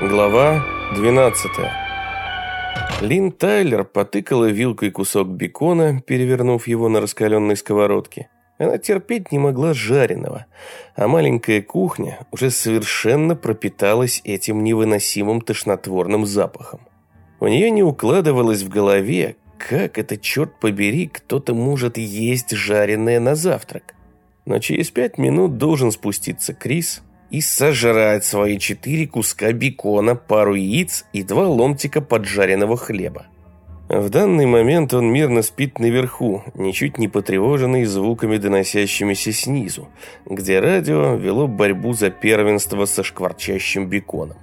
Глава 12 Лин Тайлер потыкала вилкой кусок бекона, перевернув его на раскаленной сковородке. Она терпеть не могла жареного, а маленькая кухня уже совершенно пропиталась этим невыносимым тошнотворным запахом. У нее не укладывалось в голове, как это, черт побери, кто-то может есть жареное на завтрак. Но через пять минут должен спуститься Крис – и сожрать свои четыре куска бекона, пару яиц и два ломтика поджаренного хлеба. В данный момент он мирно спит наверху, ничуть не потревоженный звуками, доносящимися снизу, где радио вело борьбу за первенство со шкварчащим беконом.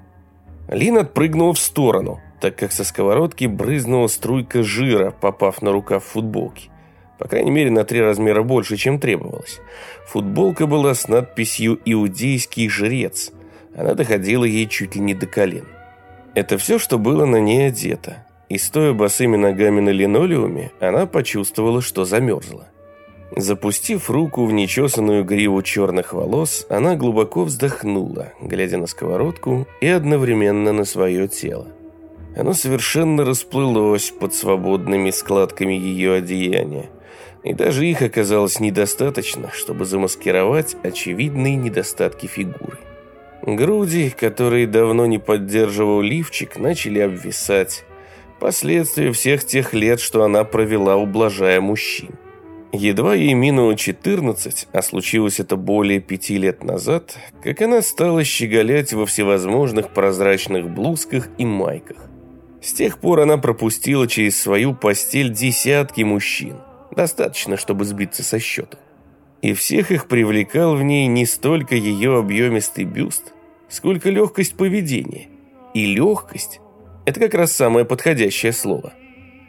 Лин отпрыгнул в сторону, так как со сковородки брызнула струйка жира, попав на рукав футболки. По крайней мере, на три размера больше, чем требовалось. Футболка была с надписью «Иудейский жрец». Она доходила ей чуть ли не до колен. Это все, что было на ней одето. И стоя босыми ногами на линолеуме, она почувствовала, что замерзла. Запустив руку в нечесанную гриву черных волос, она глубоко вздохнула, глядя на сковородку и одновременно на свое тело. Оно совершенно расплылось под свободными складками ее одеяния и даже их оказалось недостаточно, чтобы замаскировать очевидные недостатки фигуры. Груди, которые давно не поддерживал лифчик, начали обвисать. Последствия всех тех лет, что она провела, ублажая мужчин. Едва ей минуло 14, а случилось это более пяти лет назад, как она стала щеголять во всевозможных прозрачных блузках и майках. С тех пор она пропустила через свою постель десятки мужчин. Достаточно, чтобы сбиться со счета. И всех их привлекал в ней не столько ее объемистый бюст, сколько легкость поведения. И легкость – это как раз самое подходящее слово.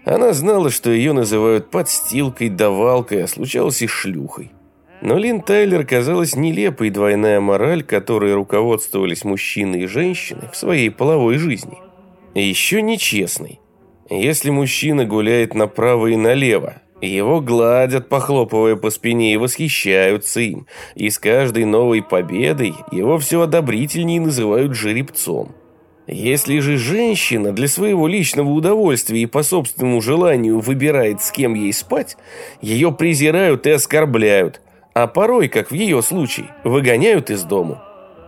Она знала, что ее называют подстилкой, давалкой, а случалось и шлюхой. Но Лин Тайлер казалась нелепой двойная мораль, которой руководствовались мужчины и женщины в своей половой жизни. Еще нечестной. Если мужчина гуляет направо и налево, его гладят, похлопывая по спине, и восхищаются им. И с каждой новой победой его все одобрительнее называют жеребцом. Если же женщина для своего личного удовольствия и по собственному желанию выбирает, с кем ей спать, ее презирают и оскорбляют, а порой, как в ее случае, выгоняют из дому.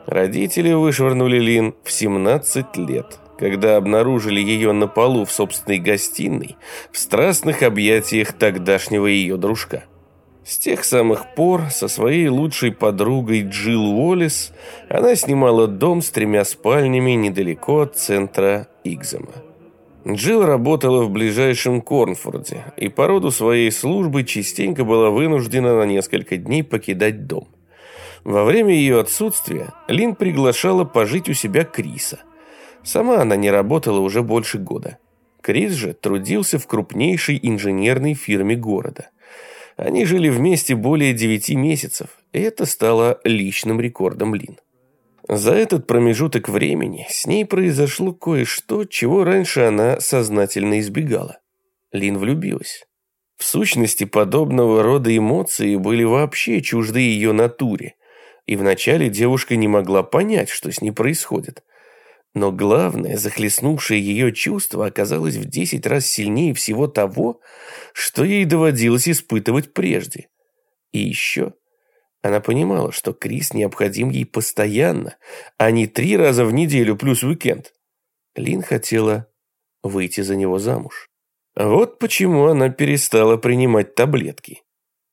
Родители вышвырнули Лин в 17 лет когда обнаружили ее на полу в собственной гостиной в страстных объятиях тогдашнего ее дружка. С тех самых пор со своей лучшей подругой Джилл Уоллес она снимала дом с тремя спальнями недалеко от центра Игзема. Джилл работала в ближайшем Корнфорде и по роду своей службы частенько была вынуждена на несколько дней покидать дом. Во время ее отсутствия Лин приглашала пожить у себя Криса – Сама она не работала уже больше года. Крис же трудился в крупнейшей инженерной фирме города. Они жили вместе более девяти месяцев, и это стало личным рекордом Лин. За этот промежуток времени с ней произошло кое-что, чего раньше она сознательно избегала. Лин влюбилась. В сущности, подобного рода эмоции были вообще чужды ее натуре, и вначале девушка не могла понять, что с ней происходит. Но главное, захлестнувшее ее чувство оказалось в десять раз сильнее всего того, что ей доводилось испытывать прежде. И еще она понимала, что Крис необходим ей постоянно, а не три раза в неделю плюс уикенд. Лин хотела выйти за него замуж. Вот почему она перестала принимать таблетки.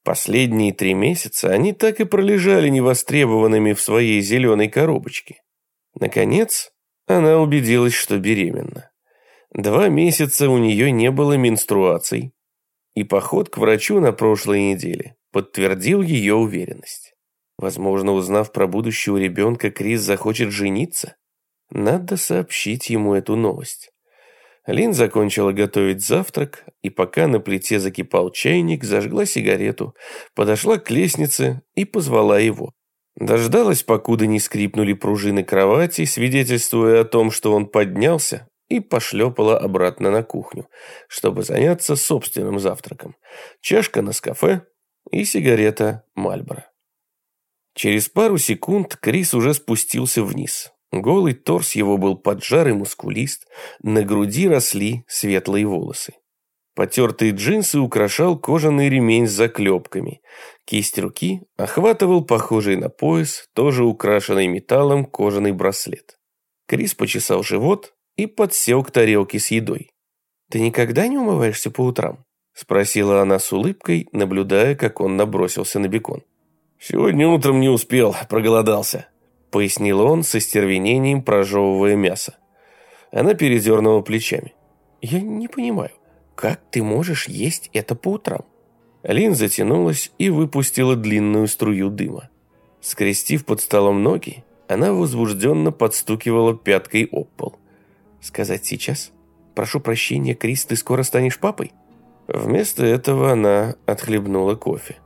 Последние три месяца они так и пролежали невостребованными в своей зеленой коробочке. Наконец, она убедилась, что беременна. Два месяца у нее не было менструаций, и поход к врачу на прошлой неделе подтвердил ее уверенность. Возможно, узнав про будущего ребенка, Крис захочет жениться. Надо сообщить ему эту новость. Лин закончила готовить завтрак, и пока на плите закипал чайник, зажгла сигарету, подошла к лестнице и позвала его. Дождалась, покуда не скрипнули пружины кровати, свидетельствуя о том, что он поднялся, и пошлепала обратно на кухню, чтобы заняться собственным завтраком. Чашка на кафе и сигарета Мальборо. Через пару секунд Крис уже спустился вниз. Голый торс его был поджарый мускулист, на груди росли светлые волосы. Потертые джинсы украшал кожаный ремень с заклепками. Кисть руки охватывал похожий на пояс, тоже украшенный металлом, кожаный браслет. Крис почесал живот и подсел к тарелке с едой. «Ты никогда не умываешься по утрам?» Спросила она с улыбкой, наблюдая, как он набросился на бекон. «Сегодня утром не успел, проголодался», пояснил он со стервенением, прожевывая мясо. Она передернула плечами. «Я не понимаю, как ты можешь есть это по утрам?» Лин затянулась и выпустила длинную струю дыма. Скрестив под столом ноги, она возбужденно подстукивала пяткой об пол. «Сказать сейчас? Прошу прощения, Крис, ты скоро станешь папой?» Вместо этого она отхлебнула кофе.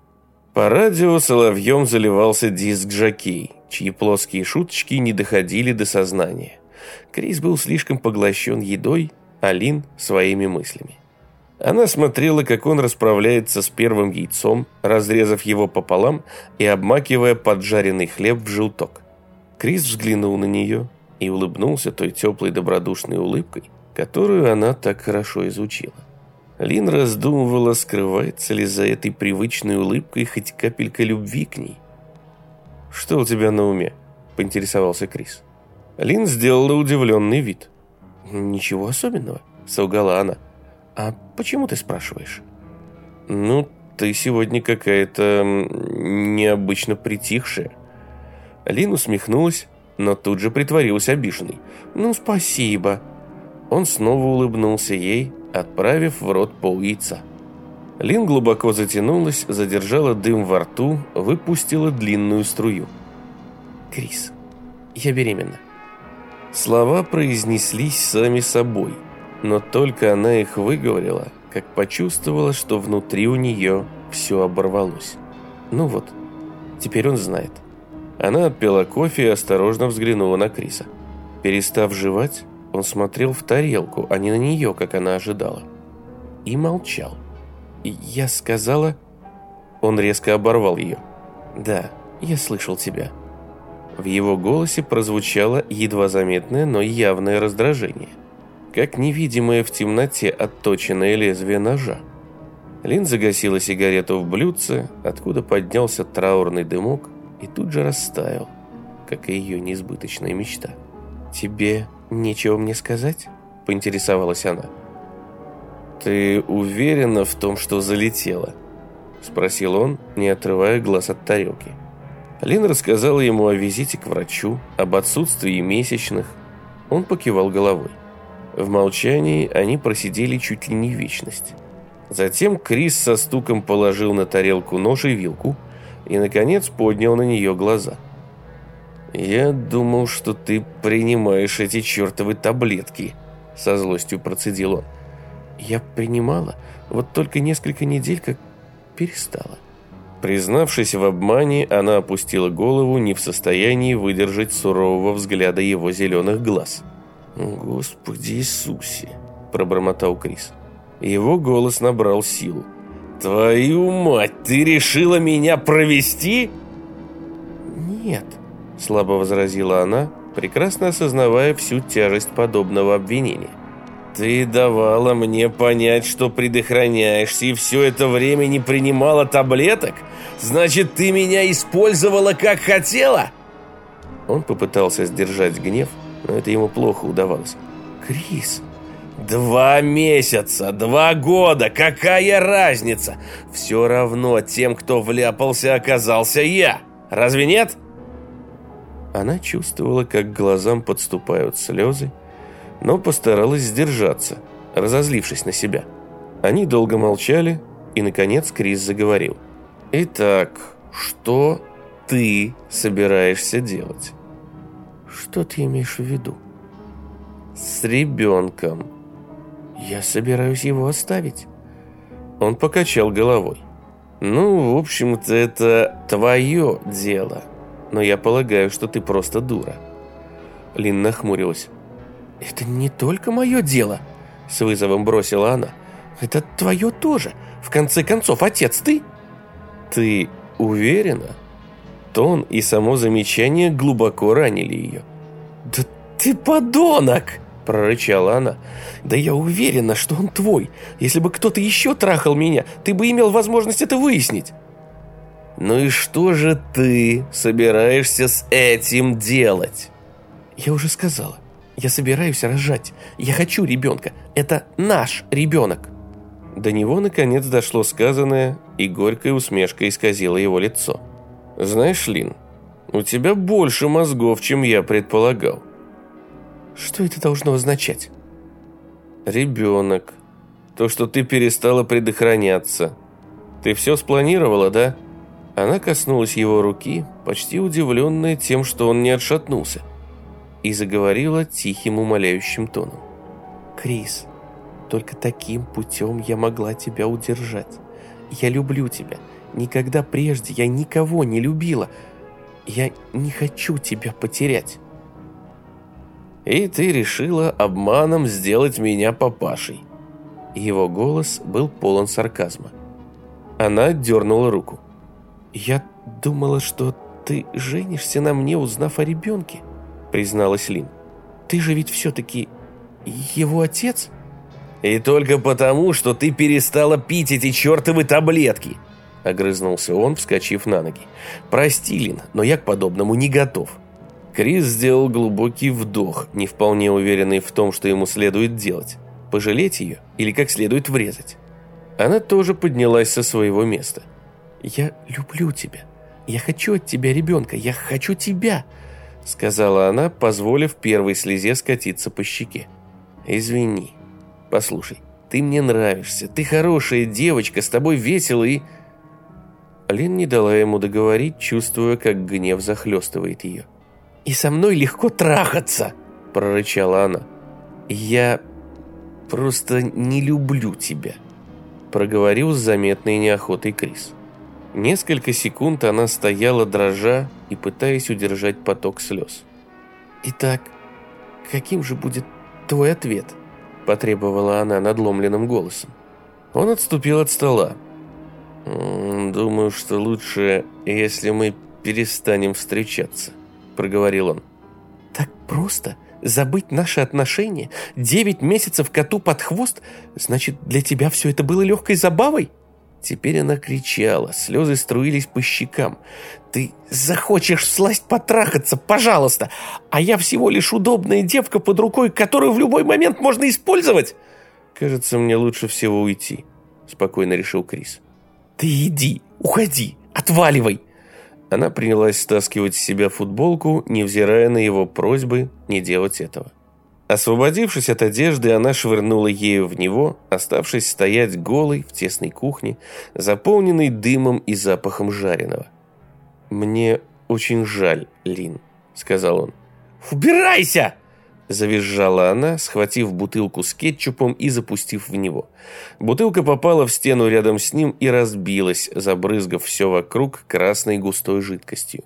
По радио соловьем заливался диск Жакей, чьи плоские шуточки не доходили до сознания. Крис был слишком поглощен едой, а Лин – своими мыслями. Она смотрела, как он расправляется с первым яйцом, разрезав его пополам и обмакивая поджаренный хлеб в желток. Крис взглянул на нее и улыбнулся той теплой добродушной улыбкой, которую она так хорошо изучила. Лин раздумывала, скрывается ли за этой привычной улыбкой хоть капелька любви к ней. «Что у тебя на уме?» – поинтересовался Крис. Лин сделала удивленный вид. «Ничего особенного», – солгала она. «А почему ты спрашиваешь?» «Ну, ты сегодня какая-то необычно притихшая». Лин усмехнулась, но тут же притворилась обиженной. «Ну, спасибо». Он снова улыбнулся ей, отправив в рот пол яйца. Лин глубоко затянулась, задержала дым во рту, выпустила длинную струю. «Крис, я беременна». Слова произнеслись сами собой, но только она их выговорила, как почувствовала, что внутри у нее все оборвалось. Ну вот, теперь он знает. Она отпила кофе и осторожно взглянула на Криса. Перестав жевать, он смотрел в тарелку, а не на нее, как она ожидала. И молчал. «Я сказала...» Он резко оборвал ее. «Да, я слышал тебя». В его голосе прозвучало едва заметное, но явное раздражение. Как невидимое в темноте отточенное лезвие ножа. Лин загасила сигарету в блюдце, откуда поднялся траурный дымок и тут же растаял, как и ее неизбыточная мечта. «Тебе нечего мне сказать?» – поинтересовалась она. «Ты уверена в том, что залетела?» – спросил он, не отрывая глаз от тарелки. Лин рассказала ему о визите к врачу, об отсутствии месячных. Он покивал головой. В молчании они просидели чуть ли не вечность. Затем Крис со стуком положил на тарелку нож и вилку и, наконец, поднял на нее глаза – «Я думал, что ты принимаешь эти чертовы таблетки», — со злостью процедил он. «Я принимала, вот только несколько недель как перестала». Признавшись в обмане, она опустила голову, не в состоянии выдержать сурового взгляда его зеленых глаз. «Господи Иисусе!» – пробормотал Крис. Его голос набрал силу. «Твою мать, ты решила меня провести?» «Нет», слабо возразила она, прекрасно осознавая всю тяжесть подобного обвинения. «Ты давала мне понять, что предохраняешься, и все это время не принимала таблеток? Значит, ты меня использовала, как хотела?» Он попытался сдержать гнев, но это ему плохо удавалось. «Крис!» «Два месяца, два года, какая разница? Все равно тем, кто вляпался, оказался я. Разве нет?» Она чувствовала, как глазам подступают слезы, но постаралась сдержаться, разозлившись на себя. Они долго молчали, и, наконец, Крис заговорил. «Итак, что ты собираешься делать?» «Что ты имеешь в виду?» «С ребенком». «Я собираюсь его оставить». Он покачал головой. «Ну, в общем-то, это твое дело» но я полагаю, что ты просто дура». Лин нахмурилась. «Это не только мое дело», — с вызовом бросила она. «Это твое тоже. В конце концов, отец ты». «Ты уверена?» Тон и само замечание глубоко ранили ее. «Ты подонок!» – прорычала она. «Да я уверена, что он твой. Если бы кто-то еще трахал меня, ты бы имел возможность это выяснить». «Ну и что же ты собираешься с этим делать?» «Я уже сказала. Я собираюсь рожать. Я хочу ребенка. Это наш ребенок». До него наконец дошло сказанное, и горькая усмешка исказила его лицо. «Знаешь, Лин, у тебя больше мозгов, чем я предполагал». «Что это должно означать?» «Ребенок. То, что ты перестала предохраняться. Ты все спланировала, да?» Она коснулась его руки, почти удивленная тем, что он не отшатнулся, и заговорила тихим умоляющим тоном. «Крис, только таким путем я могла тебя удержать. Я люблю тебя. Никогда прежде я никого не любила. Я не хочу тебя потерять». «И ты решила обманом сделать меня папашей». Его голос был полон сарказма. Она дернула руку. «Я думала, что ты женишься на мне, узнав о ребенке», призналась Лин. «Ты же ведь все-таки его отец?» «И только потому, что ты перестала пить эти чертовы таблетки!» Огрызнулся он, вскочив на ноги. «Прости, Лин, но я к подобному не готов». Крис сделал глубокий вдох, не вполне уверенный в том, что ему следует делать. Пожалеть ее или как следует врезать. Она тоже поднялась со своего места. «Я люблю тебя. Я хочу от тебя ребенка. Я хочу тебя!» Сказала она, позволив первой слезе скатиться по щеке. «Извини. Послушай, ты мне нравишься. Ты хорошая девочка, с тобой весело и...» Лин не дала ему договорить, чувствуя, как гнев захлестывает ее. «И со мной легко трахаться!» – прорычала она. «Я просто не люблю тебя», – проговорил с заметной неохотой Крис. Несколько секунд она стояла дрожа и пытаясь удержать поток слез. «Итак, каким же будет твой ответ?» – потребовала она надломленным голосом. Он отступил от стола. «Думаю, что лучше, если мы перестанем встречаться», – проговорил он. «Так просто? Забыть наши отношения? Девять месяцев коту под хвост? Значит, для тебя все это было легкой забавой?» Теперь она кричала, слезы струились по щекам. «Ты захочешь сласть потрахаться, пожалуйста! А я всего лишь удобная девка под рукой, которую в любой момент можно использовать!» «Кажется, мне лучше всего уйти», — спокойно решил Крис. «Ты иди, уходи, отваливай!» Она принялась стаскивать с себя футболку, невзирая на его просьбы не делать этого. Освободившись от одежды, она швырнула ею в него, оставшись стоять голой в тесной кухне, заполненной дымом и запахом жареного. «Мне очень жаль, Лин», — сказал он. «Убирайся!» — завизжала она, схватив бутылку с кетчупом и запустив в него. Бутылка попала в стену рядом с ним и разбилась, забрызгав все вокруг красной густой жидкостью.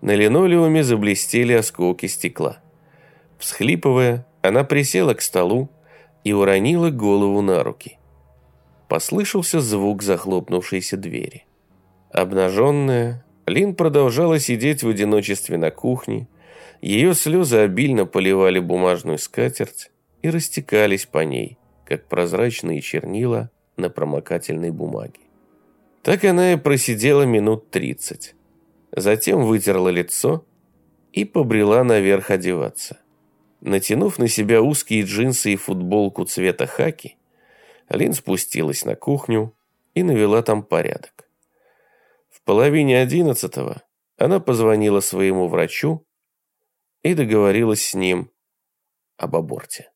На линолеуме заблестели осколки стекла. Всхлипывая, она присела к столу и уронила голову на руки. Послышался звук захлопнувшейся двери. Обнаженная, Лин продолжала сидеть в одиночестве на кухне. Ее слезы обильно поливали бумажную скатерть и растекались по ней, как прозрачные чернила на промокательной бумаге. Так она и просидела минут тридцать. Затем вытерла лицо и побрела наверх одеваться. Натянув на себя узкие джинсы и футболку цвета хаки, Лин спустилась на кухню и навела там порядок. В половине одиннадцатого она позвонила своему врачу и договорилась с ним об аборте.